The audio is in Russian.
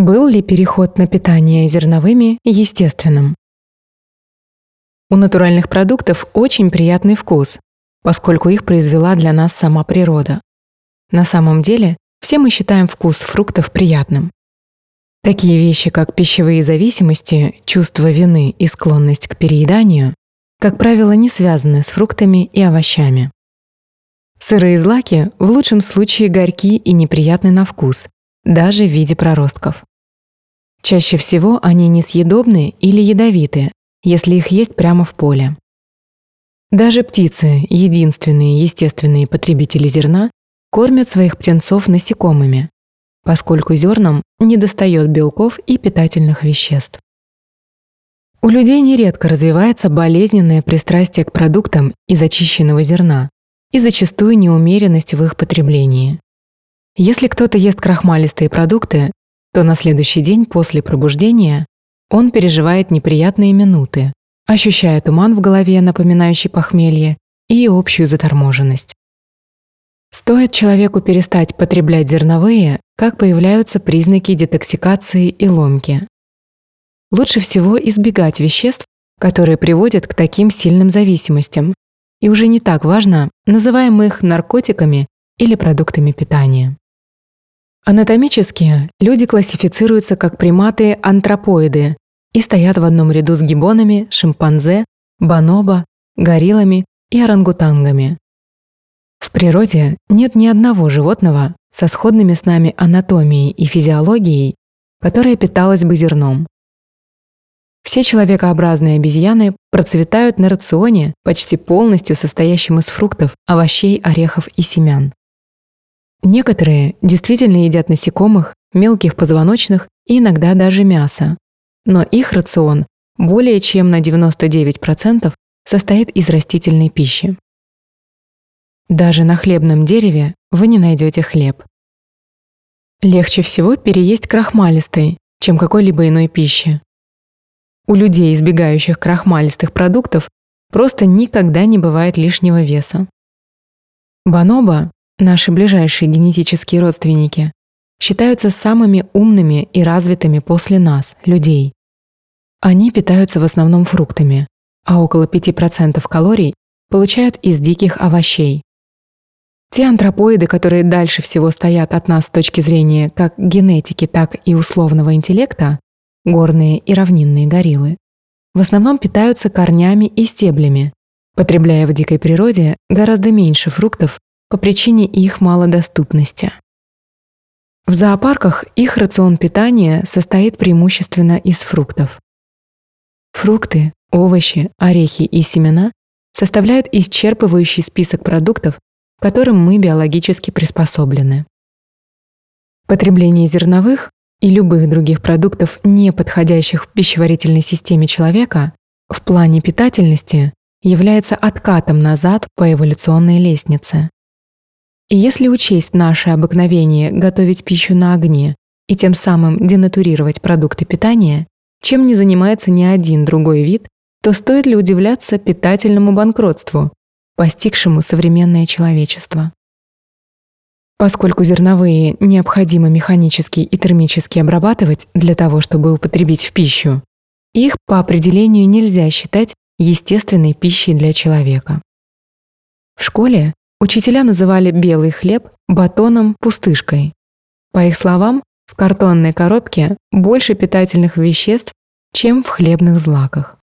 Был ли переход на питание зерновыми естественным? У натуральных продуктов очень приятный вкус, поскольку их произвела для нас сама природа. На самом деле, все мы считаем вкус фруктов приятным. Такие вещи, как пищевые зависимости, чувство вины и склонность к перееданию, как правило, не связаны с фруктами и овощами. Сырые злаки в лучшем случае горьки и неприятны на вкус, даже в виде проростков. Чаще всего они несъедобны или ядовиты, если их есть прямо в поле. Даже птицы, единственные естественные потребители зерна, кормят своих птенцов насекомыми, поскольку зернам недостает белков и питательных веществ. У людей нередко развивается болезненное пристрастие к продуктам из очищенного зерна и зачастую неумеренность в их потреблении. Если кто-то ест крахмалистые продукты, то на следующий день после пробуждения он переживает неприятные минуты, ощущая туман в голове, напоминающий похмелье, и общую заторможенность. Стоит человеку перестать потреблять зерновые, как появляются признаки детоксикации и ломки. Лучше всего избегать веществ, которые приводят к таким сильным зависимостям, и уже не так важно, называем их наркотиками или продуктами питания. Анатомически люди классифицируются как приматы-антропоиды и стоят в одном ряду с гибонами, шимпанзе, бонобо, гориллами и орангутангами. В природе нет ни одного животного со сходными с нами анатомией и физиологией, которое питалось бы зерном. Все человекообразные обезьяны процветают на рационе, почти полностью состоящем из фруктов, овощей, орехов и семян. Некоторые действительно едят насекомых, мелких позвоночных и иногда даже мясо. Но их рацион более чем на 99% состоит из растительной пищи. Даже на хлебном дереве вы не найдете хлеб. Легче всего переесть крахмалистой, чем какой-либо иной пищи. У людей, избегающих крахмалистых продуктов, просто никогда не бывает лишнего веса. Бонобо Наши ближайшие генетические родственники считаются самыми умными и развитыми после нас, людей. Они питаются в основном фруктами, а около 5% калорий получают из диких овощей. Те антропоиды, которые дальше всего стоят от нас с точки зрения как генетики, так и условного интеллекта, горные и равнинные гориллы, в основном питаются корнями и стеблями, потребляя в дикой природе гораздо меньше фруктов по причине их малодоступности. В зоопарках их рацион питания состоит преимущественно из фруктов. Фрукты, овощи, орехи и семена составляют исчерпывающий список продуктов, которым мы биологически приспособлены. Потребление зерновых и любых других продуктов, не подходящих пищеварительной системе человека, в плане питательности является откатом назад по эволюционной лестнице. И если учесть наше обыкновение готовить пищу на огне и тем самым денатурировать продукты питания, чем не занимается ни один другой вид, то стоит ли удивляться питательному банкротству, постигшему современное человечество? Поскольку зерновые необходимо механически и термически обрабатывать для того, чтобы употребить в пищу, их по определению нельзя считать естественной пищей для человека. В школе Учителя называли белый хлеб батоном-пустышкой. По их словам, в картонной коробке больше питательных веществ, чем в хлебных злаках.